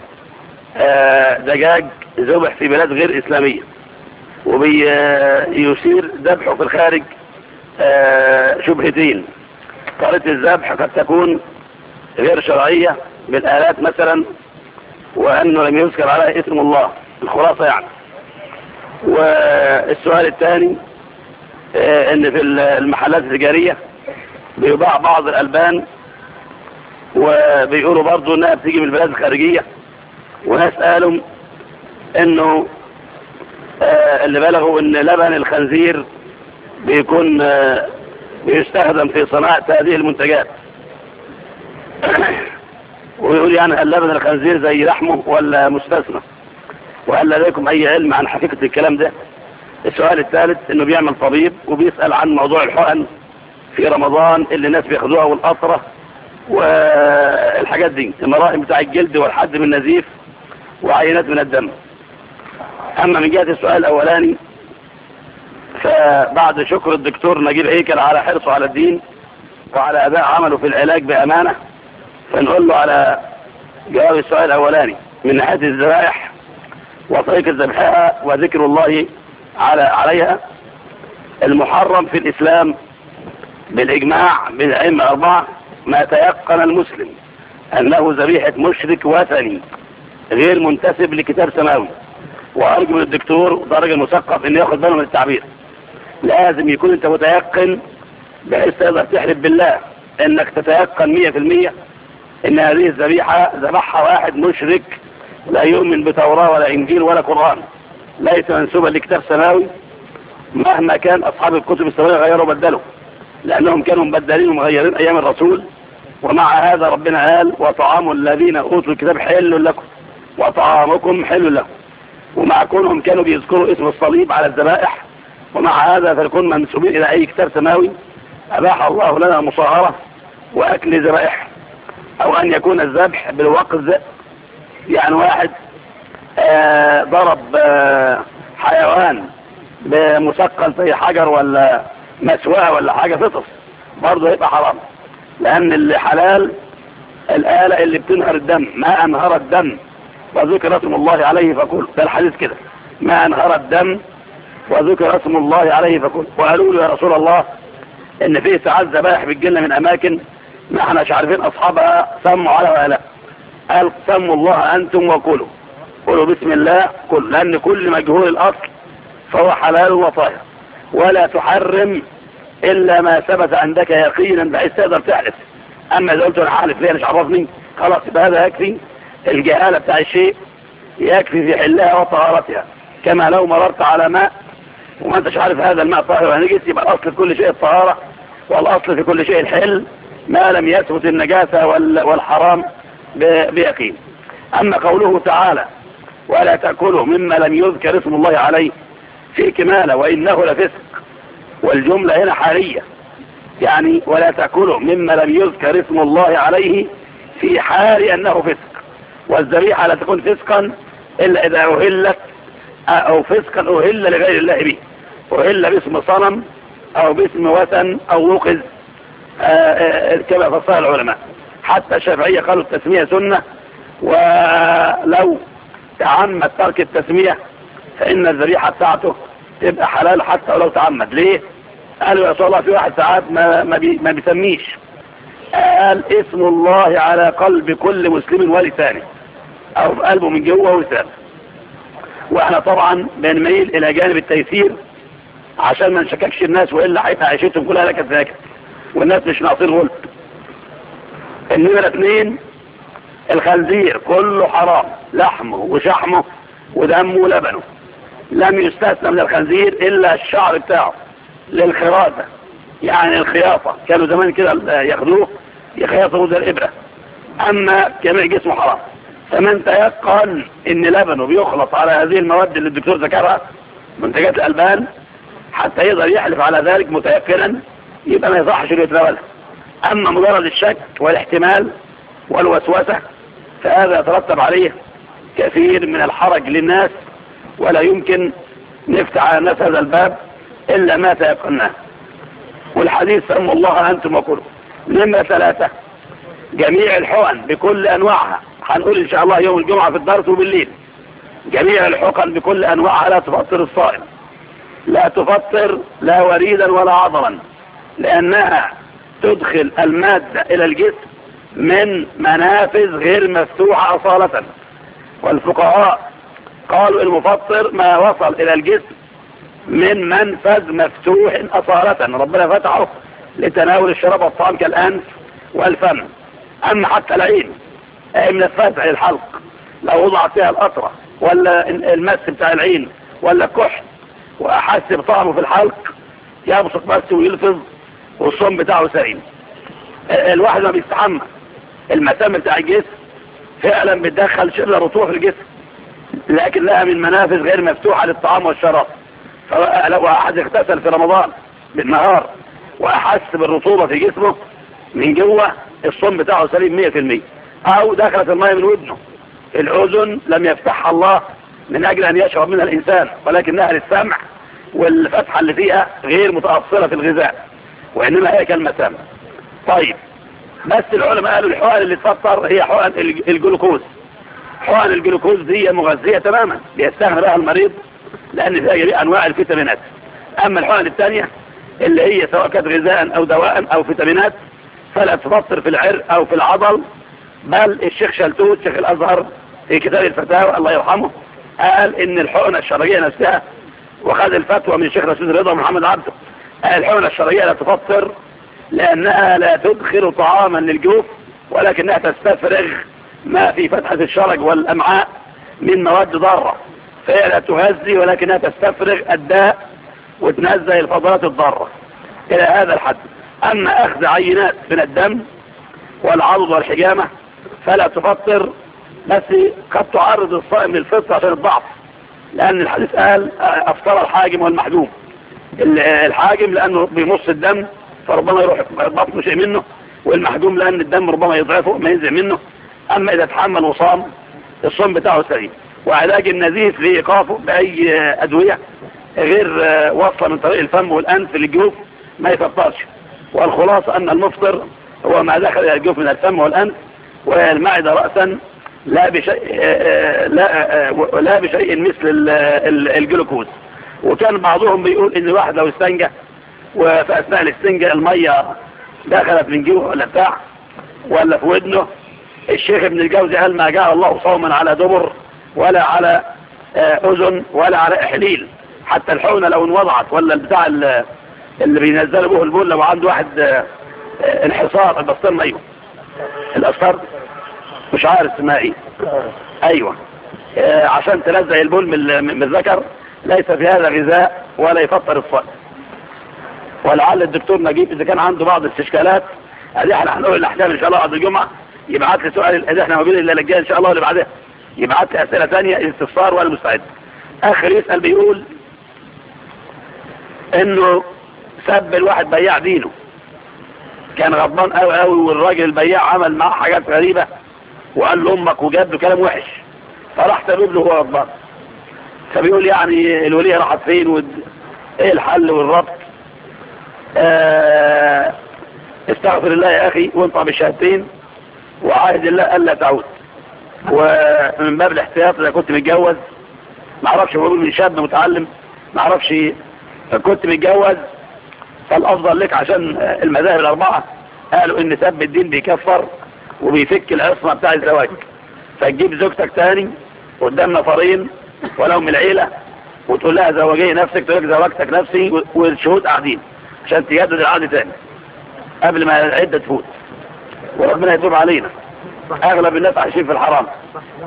آه، دجاج ذبح في بلاد غير إسلامية. وبيشير ذبحه في الخارج آه، شبهتين طريقه الذبح قد تكون غير شرعية بالآلات مثلا وأنه لم يذكر على اسم الله الخلاصة يعني. والسؤال الثاني آه، أن في المحلات التجارية بيباع بعض الألبان وبيقولوا برضو أنها بتيجي من البلاد الخارجية. وناس قالوا أنه آه، اللي بلغوا أن لبن الخنزير بيكون آه، بيستخدم في صناعة هذه المنتجات. ويقول يعني هل لبن الخنزير زي لحمه ولا مستثنى. وهل لديكم أي علم عن حقيقة الكلام ده؟ السؤال الثالث إنه بيعمل طبيب وبيسأل عن موضوع الحقن في رمضان اللي الناس بياخدوها والقطرة والحاجات دي المراهم بتاع الجلد والحد من النزيف وعينات من الدم. أما من جهة السؤال الأولاني فبعد شكر الدكتور نجيب هيكل على حرصه على الدين وعلى أداء عمله في العلاج بأمانة فنقول على جواب السؤال الأولاني من ناحية الذبائح وطريقة ذبحها وذكر الله على عليها المحرم في الإسلام بالإجماع بالعلم أربعة ما تيقن المسلم أنه ذبيحة مشرك وثني غير منتسب لكتاب سماوي. وأرجو من الدكتور ودرجة المثقف أن ياخد باله من التعبير. لازم يكون أنت متيقن بحيث تقدر تحلف بالله أنك تتيقن 100% إن هذه الذبيحة ذبحها واحد مشرك لا يؤمن بتوراة ولا إنجيل ولا قرآن ليس منسوبا لكتاب سماوي مهما كان أصحاب الكتب السماوية غيروا بدلوا لأنهم كانوا مبدلين ومغيرين أيام الرسول ومع هذا ربنا قال وطعام الذين أوتوا الكتاب حل لكم وطعامكم حل لكم. ومع كونهم كانوا بيذكروا اسم الصليب على الذبائح ومع هذا فلكون منسوبين إلى أي كتاب سماوي أباح الله لنا مصاهرة وأكل ذبائح. أو أن يكون الذبح بالوقز يعني واحد آه، ضرب آه، حيوان بمثقل زي حجر ولا مسواة ولا حاجة فطس. برضه يبقى حرام. لأن اللي حلال الآلة اللي بتنهر الدم ما أنهر الدم. وذكر اسم الله عليه فكل ده الحديث كده. ما أنهر الدم وذكر اسم الله عليه فكل وقالوا له يا رسول الله إن فيه ساعات ذبائح بالجنة من أماكن نحن مش عارفين أصحابها سموا على ولا قال سموا الله أنتم وكلوا قولوا بسم الله كل لأن كل مجهول الأصل فهو حلال وطاهر. ولا تحرم إلا ما ثبت عندك يقينا. بحيث تقدر تعرف. أما إذا قلت أنا عارف ليه؟ مش عرفني. خلاص يبقى هذا يكفي الجهالة بتاع الشيء. يكفي في حلها وطهارتها. كما لو مررت على ماء وما أنتش عارف هذا الماء طاهر وهنجس يبقى الأصل في كل شيء الطهارة والأصل في كل شيء الحل. ما لم يثبت النجاسة والحرام بيقين. أما قوله تعالى ولا تأكله مما لم يذكر اسم الله عليه في كمالة وإنه لفسق. والجملة هنا حالية. يعني ولا تأكله مما لم يذكر اسم الله عليه في حال أنه فسق. والزريحة لا تكون فسقا إلا إذا أهلت أو فسقا أهل لغير الله به. أهل باسم صنم أو باسم وثن أو وقز كما فصل العلماء. حتى الشافعية قالوا التسمية سنة ولو تعمد ترك التسمية فإن الذريحة بتاعته تبقى حلال حتى ولو تعمد. ليه؟ قالوا يا الله في واحد ساعات ما, ما, بي ما بيسميش. قال اسم الله على قلب كل مسلم ولسانه. أو في قلبه من جوه ولسانه وإحنا طبعا بنميل إلى جانب التيسير عشان ما نشككش الناس وإلا هيبقى عيشتهم كلها لك الزاكت والناس مش ناقصين غلب النمرة اثنين الخنزير كله حرام لحمه وشحمه ودمه ولبنه. لم يستثنى من الخنزير إلا الشعر بتاعه للخراطة يعني الخياطة. كانوا زمان كده ياخدوه يخيطوا زي الإبرة. أما جميع جسمه حرام. فمن تيقن إن لبنه بيخلط على هذه المواد اللي الدكتور ذكرها منتجات الألبان حتى يقدر يحلف على ذلك متيقنا يبقى ما يصحش انه يتناولها أما مجرد الشك والاحتمال والوسوسة فهذا يترتب عليه كثير من الحرج للناس ولا يمكن نفتح على الناس هذا الباب إلا ما تيقناه. والحديث سموا الله أنتم وكلوا لما ثلاثة؟ جميع الحقن بكل أنواعها. هنقول إن شاء الله يوم الجمعة في الدارس وبالليل. جميع الحقن بكل أنواعها لا تفطر الصائم. لا تفطر لا وريدا ولا عضلا لأنها تدخل المادة إلى الجسم من منافذ غير مفتوحة أصالة. والفقهاء قالوا المفطر ما وصل إلى الجسم من منفذ مفتوح أصالة. ربنا فتحه لتناول الشراب والطعام كالأنف والفم. أما حتى العين أي من الفتح للحلق لو وضع فيها الأطرة ولا المس بتاع العين ولا الكحل وأحس بطعمه في الحلق يبصق بس ويلفظ والصوم بتاعه سليم. الواحد ما بيستحمى. المسام بتاع الجسم فعلا بتدخل شلة رطوح الجسم لكن لها من منافذ غير مفتوحة للطعام والشراب. فلو أحد اغتسل في رمضان بالنهار وأحس بالرطوبة في جسمه من جوه الصوم بتاعه سليم 100% أو دخلت المية من ودنه الأذن لم يفتحها الله من أجل أن يشعر منها الإنسان ولكنها للسمع والفتحة اللي فيها غير متأصلة في الغذاء. وإنما هي كالمسام طيب بس العلماء قالوا الحقن اللي تفطر هي حقن الجلوكوز. حقن الجلوكوز هي مغذية تماما ليستهن بها المريض لأن فيها أنواع الفيتامينات. أما الحقن الثانية اللي هي سواء كانت غذاء أو دواء أو فيتامينات فلا تفطر في العرق أو في العضل بل الشيخ شلتوت شيخ الأزهر في كتاب الفتاوى الله يرحمه قال إن الحقنة الشرعية نفسها وخذ الفتوى من الشيخ رشيد رضا محمد عبده. الحمل الشرعية لا تفطر لأنها لا تدخل طعاما للجوف ولكنها تستفرغ ما في فتحة الشرج والأمعاء من مواد ضارة. فهي لا تهزي ولكنها تستفرغ الداء وتنزل الفضلات الضارة. إلى هذا الحد. أما أخذ عينات من الدم والعضل والحجامة فلا تفطر بس قد تعرض الصائم للفطر عشان الضعف لأن الحديث قال أفطر الحاجم والمحجوم. الحاجم لأنه بيمص الدم فربما يروح بطنه شيء منه والمحجوم لأن الدم ربما يضعفه ما ينزع منه. أما إذا تحمل وصام الصوم بتاعه سليم. وعلاج النزيف لإيقافه بأي أدوية غير آه، وصلة من طريق الفم والأنف للجوف ما يفطرش. والخلاصة أن المفطر هو ما دخل إلى الجوف من الفم والأنف والمعدة رأسا لا بشيء, آه، آه، لا, لا بشيء مثل الجلوكوز. وكان بعضهم بيقول إن الواحد لو استنجى وفي اثناء الاستنجاء المية دخلت من جيبه ولا بتاع ولا في ودنه الشيخ ابن الجوزي قال ما جعل الله صوما على دبر ولا على آه، أذن ولا على إحليل حتى الحونه لو انوضعت ولا البتاع اللي بينزل به البول لو عنده واحد آه، انحصار البسطرم أيوه. الأسفار؟ مش عارف اسمها إيه. أيوه. آه، عشان تلزق البول من الذكر ليس في هذا غذاء ولا يفطر الصائم ولعل الدكتور نجيب إذا كان عنده بعض الاستشكالات هذه إحنا هنقول الأحكام إن شاء الله بعد الجمعة يبعث لي سؤال إذا إحنا موجودين إلا الجاي إن شاء الله واللي بعدها يبعث لي أسئلة ثانية استفسار وأنا مستعد. آخر يسأل بيقول إنه سب الواحد بياع دينه. كان غضبان قوي قوي والراجل البياع عمل معاه حاجات غريبة وقال لأمك وجاب له كلام وحش. فراح تبيب له هو غضبان. فبيقول يعني الولية راحت فين إيه الحل والربط؟ آه، استغفر الله يا أخي وانطع بالشهادتين وعاهد الله ألا تعود. ومن باب الاحتياط إذا كنت متجوز ما أعرفش بقول من شاب متعلم ما أعرفش كنت متجوز فالأفضل لك عشان المذاهب الأربعة قالوا إن سب الدين بيكفر وبيفك العصمة بتاع الزواج. فتجيب زوجتك تاني قدام نفرين ولو من العيلة. وتقول لها زوجي نفسك تقول لك زوجتك نفسي والشهود قاعدين عشان تجدد العقد تاني قبل ما العدة تفوت. وربنا يتوب علينا. أغلب الناس عايشين في الحرام.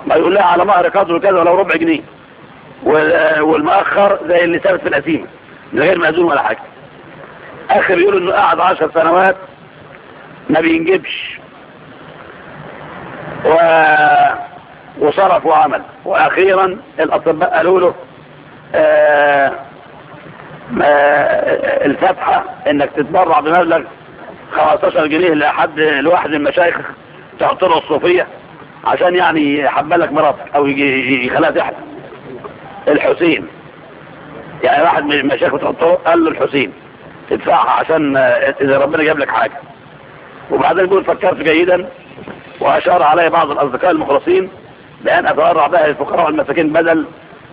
ما يقول لها على مهر قدر وكذا ولو ربع جنيه. والمؤخر زي اللي ثابت في القسيمه من غير مأذون ولا حاجة. آخر يقول إنه قعد عشر سنوات ما بينجبش. و وصرف وعمل وأخيرا الأطباء قالوا له آه، آه، الفتحة إنك تتبرع بمبلغ 15 جنيه لحد لواحد المشايخ تعطره الصوفية عشان يعني يحبلك مراتك أو يخليها تحت. الحسين. يعني واحد من المشايخ تعطره قال له الحسين تدفعها عشان آه، إذا ربنا جاب لك حاجة. وبعدين يقول فكرت جيدا وأشار علي بعض الأصدقاء المخلصين لأن أتورع بها الفقراء والمساكين بدل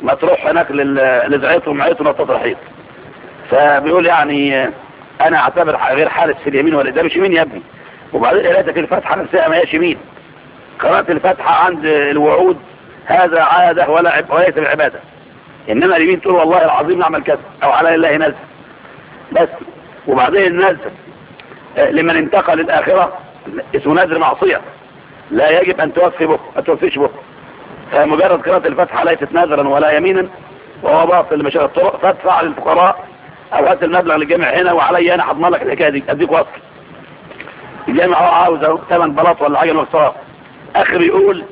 ما تروح هناك لزعيتهم عيتهم التطرحيط فبيقول يعني أنا أعتبر غير حارس في اليمين ولا ده مش يمين يا ابني. وبعدين قريتك الفاتحة نفسها ما هيش يمين. قرأت الفاتحة عند الوعود هذا عادة ولا وليس العبادة إنما اليمين تقول والله العظيم نعمل كذا أو على الله نزل. بس. وبعدين نزل لمن انتقل الآخرة اسمه نذر معصية. لا يجب أن توفي بكرة ما توفيش بكرة. مجرد قراءة الفتحة ليست نذرا ولا يمينا وهو باطل مشاهد الطرق فادفع للفقراء أو هات المبلغ للجامع هنا وعلي أنا هضمن لك الحكاية دي أديك وصل الجامع هو عاوز ثمن بلاط ولا عجل وصار اخر يقول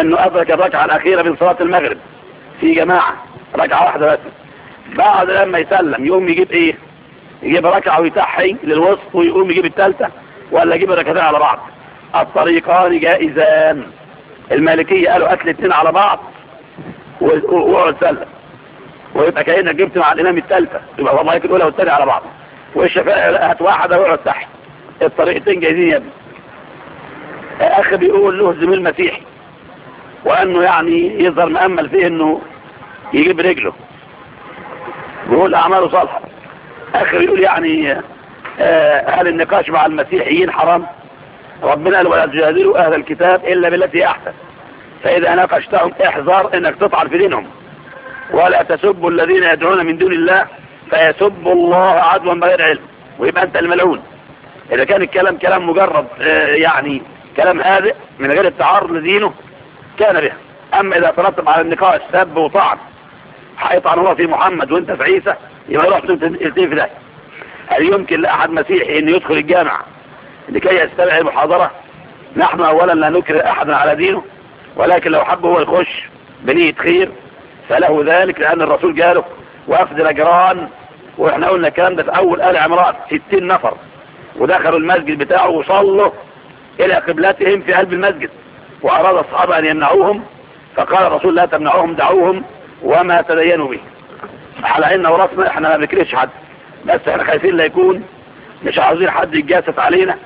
إنه أدرك الركعة الأخيرة من صلاة المغرب. في جماعة ركعة واحدة بس. بعد لما يسلم يقوم يجيب إيه؟ يجيب ركعة ويتحي للوسط ويقوم يجيب الثالثه ولا يجيب الركعتين على بعض. الطريقان جائزان. المالكية قالوا قتل اتنين على بعض. وقعوا الثالثة. ويبقى كأنك جبت مع الإمام الثالثة. يبقى والله يكون أولى والثانية على بعض. والشفاء هات واحدة وقعوا تحت. الطريقتين جايزين يا ابني. أخ بيقول له زميل مسيحي وأنه يعني يظهر مأمل فيه أنه يجيب رجله. بيقول أعماله صالحة. أخ بيقول يعني آه، هل النقاش مع المسيحيين حرام؟ ربنا قال ولا تجادلوا أهل الكتاب إلا بالتي أحسن. فإذا ناقشتهم احذر أنك تطعن في دينهم. ولا تسبوا الذين يدعون من دون الله فيسبوا الله عدوا بغير علم. ويبقى أنت الملعون. إذا كان الكلام كلام مجرد آه، يعني كلام هادئ من غير التعار لدينه كان بها. أما إذا ترتب على النقاش سب وطعن حيطعن الله في محمد وأنت في عيسى يبقى يروح تلتين في ده هل يمكن لأحد مسيحي أن يدخل الجامعة لكي يستمع المحاضرة. نحن أولا لا نكره أحدا على دينه ولكن لو حب هو يخش بنية خير فله ذلك لأن الرسول جاله وأفد نجران وإحنا قلنا الكلام ده في أول آل عمران ستين نفر. ودخلوا المسجد بتاعه وصلوا إلى قبلتهم في قلب المسجد. وأراد الصحابة أن يمنعوهم فقال الرسول لا تمنعوهم دعوهم وما تدينوا به. على إن ورثنا إحنا ما بنكرهش حد بس إحنا خايفين لا يكون مش عاوزين حد يجاسف علينا.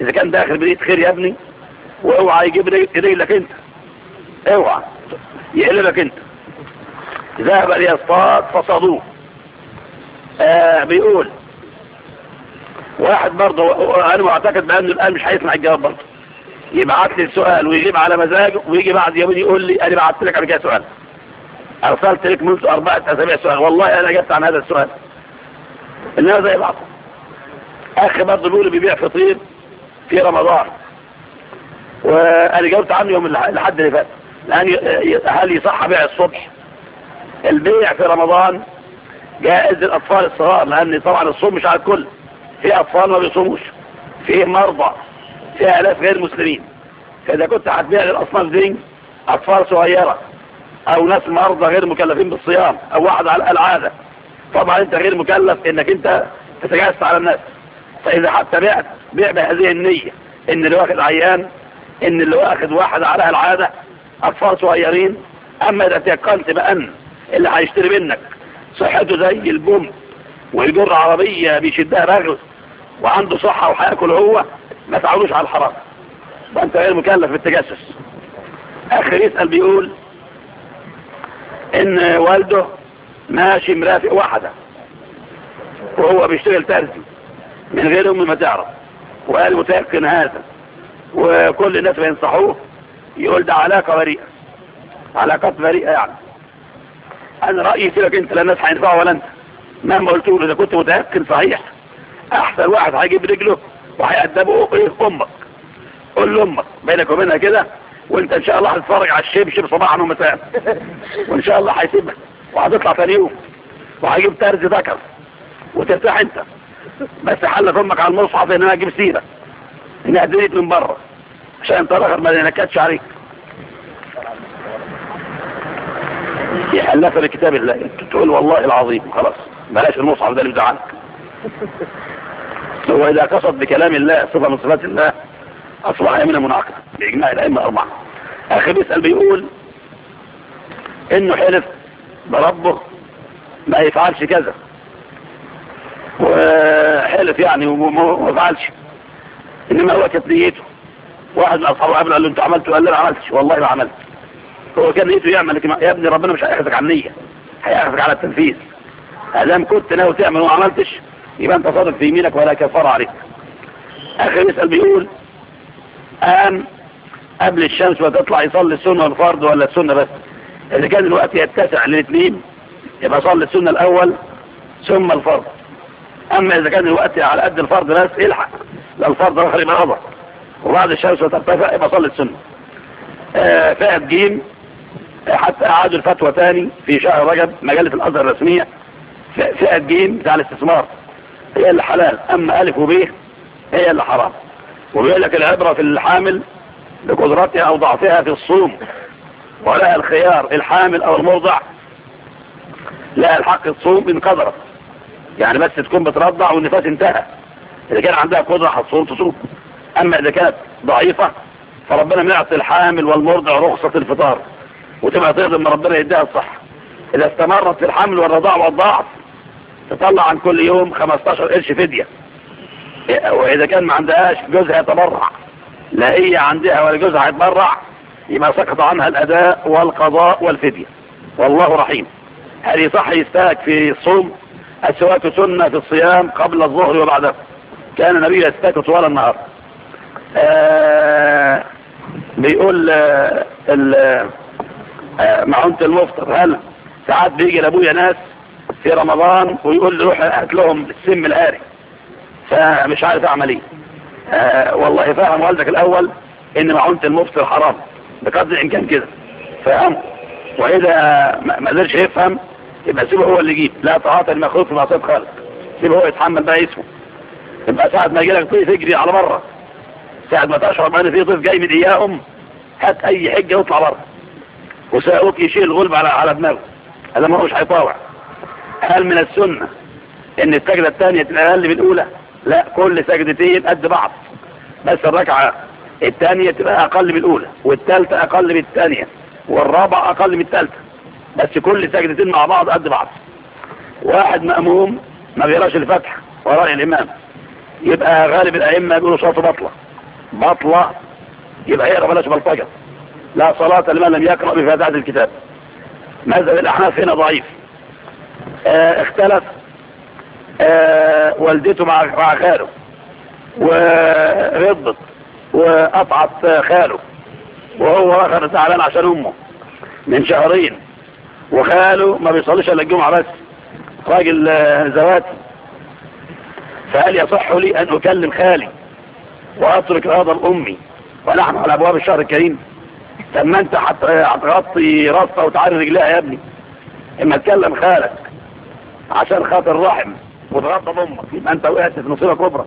إذا كان داخل بداية خير يا ابني وأوعى يجيب رجلك أنت. أوعى. يقلبك أنت. ذهب ليصطاد فصادوه. آه بيقول. واحد برضه أنا معتقد بأنه الآن مش هيسمع الجواب برضه. يبعت لي السؤال ويجيب على مزاجه ويجي بعد يومين يقول لي أنا بعت لك على كده سؤال. أرسلت لك منذ أربعة أسابيع سؤال. والله أنا جبت عن هذا السؤال. انما زي بعض أخي برضه بيقول بيبيع فطير. في رمضان. وأنا جاوبت عنه يوم الحد اللي فات. لأن هل يصح بيع الصبح؟ البيع في رمضان جائز للأطفال الصغار لأن طبعا الصوم مش على الكل. في أطفال ما بيصوموش. في مرضى. في آلاف غير مسلمين فإذا كنت هتبيع للاصناف دي أطفال صغيرة أو ناس مرضى غير مكلفين بالصيام أو واحد على العادة. طبعا أنت غير مكلف إنك أنت تتجسس على الناس. فإذا حتى بعت بيع بهذه النية. إن اللي واخد عيان إن اللي واخد واحد على العادة أطفال صغيرين. أما إذا تيقنت بأن اللي هيشتري منك صحته زي البوم ويجر عربية بيشدها رغل وعنده صحة وهياكل هو ما تعودوش على الحرام. وأنت غير مكلف بالتجسس آخر يسأل بيقول إن والده ماشي مرافق واحدة وهو بيشتغل ترزي من غير امي ما تعرف. وقال متأكن هذا. وكل الناس بينصحوه يقول ده علاقة بريئة. علاقات بريئة يعني. أنا رأيي سيبك أنت لا الناس ولا أنت. مهما قلت له إذا كنت متأكن صحيح أحسن واحد هيجيب رجله وهيأدبه إيه؟ أمك. قول لامك بينك وبينها كده وأنت إن شاء الله هتتفرج على الشبشب صباحا ومساء. وإن شاء الله هيسيبك وهتطلع ثاني يوم وهيجيب ترز ذكر وترتاح أنت. بس حل فمك على المصحف إن أنا أجيب سيرة. انها اديت من بره عشان طلقت ما نكتش عليك يحلها حلفه كتاب الله. تقول والله العظيم. خلاص. بلاش المصحف ده اللي بزعلك هو إذا قصد بكلام الله صفة من صفات الله أصبح يمنا منعقدة. بإجماع الأئمة الأربعة. أخي بيسأل بيقول إنه حلف بربه ما يفعلش كذا. وحلف يعني وما فعلش. إنما هو كانت نيته واحد من أصحابه قبل قال له انت عملت قال له ما عملتش. والله ما عملت. هو كان نيته يعمل لكن يا ابني ربنا مش هيحفظك على النية. هيحفظك على التنفيذ. ادام كنت ناوي تعمل وما عملتش يبقى أنت صادق في يمينك ولا كفاره عليك. آخر يسأل بيقول قام قبل الشمس وتطلع يصلي السنة والفرض ولا السنة بس؟ إذا كان الوقت يتسع للاثنين يبقى صلي السنة الأول ثم الفرض. أما إذا كان الوقت على قد الفرض ناس الحق لا الفرض ما أضع وبعد الشمس وترتفع يبقى صلي السنة. آه، فئة جيم آه، حتى أعادوا الفتوى تاني في شهر رجب مجلة الأزهر الرسمية. فئة جيم بتاع الاستثمار. هي اللي حلال أما ألف وبيه هي اللي حرام. وبيقول لك العبرة في الحامل بقدرتها أو ضعفها في الصوم. ولها الخيار الحامل أو الموضع. لا الحق الصوم إن قدرت. يعني بس تكون بترضع والنفاس انتهى. إذا كان عندها قدرة حصول تصوب أما إذا كانت ضعيفة فربنا بيعطي الحامل والمرضع رخصة الفطار. وتبقى تقدر ما ربنا يديها الصحة إذا استمرت في الحمل والرضاع والضعف تطلع عن كل يوم 15 قرش فدية. وإذا كان ما عندهاش جوزها يتبرع. لا هي عندها ولا جوزها هيتبرع يبقى سقط عنها الأداء والقضاء والفدية. والله رحيم. هل يصح يستهك في الصوم السواك سنة في الصيام قبل الظهر وبعده كان النبي يستاك طوال النهار. آه، بيقول آه، آه، معونة المفطر هل ساعات بيجي لأبويا ناس في رمضان ويقول لي روح هات لهم السم الآري. فمش عارف أعمل إيه. والله فاهم والدك الأول إن معونة المفطر حرام. بقدر الإمكان كده. فاهم؟ وإذا ما قدرش يفهم يبقى سيبه هو اللي يجيب. لا تعاطى المخلوق في معصيه خالق سيبه هو يتحمل بقى اسمه. يبقى ساعة ما يجيلك طيف يجري على بره ساعة ما تشعر بقى ان في طيف جاي من إياهم هات أي حجة واطلع بره. وسأوك يشيل الغلب على على دماغه. هذا ما هوش هيطاوع. هل من السنة إن السجدة الثانية تبقى أقل من الأولى؟ لا كل سجدتين قد بعض. بس الركعة الثانية تبقى أقل من الأولى والثالثة أقل من الثانية والرابعة أقل من الثالثة. بس كل سجدتين مع بعض قد بعض. واحد مأموم ما بيقراش الفتح وراء الإمام. يبقى غالب الأئمة يقولوا صلاته بطلة. بطلة يبقى يقرأ بلاش بلطجة لا صلاة لمن لم يقرأ بفاتحة الكتاب. مذهب الأحناف هنا ضعيف. آه اختلف. آه والدته مع خاله. ورضت وقطعت خاله. وهو رخر زعلان عشان أمه. من شهرين. وخاله ما بيصليش إلا الجمعة بس. راجل آه، زواج فهل يصح لي أن أكلم خالي وأترك هذا الأمي ولحن على أبواب الشهر الكريم. لما أنت آه، هتغطي راسها وتعري رجلها يا ابني. إما تكلم خالك عشان خاطر رحم وتغطى أمك. يبقى أنت وقعت في مصيبة كبرى.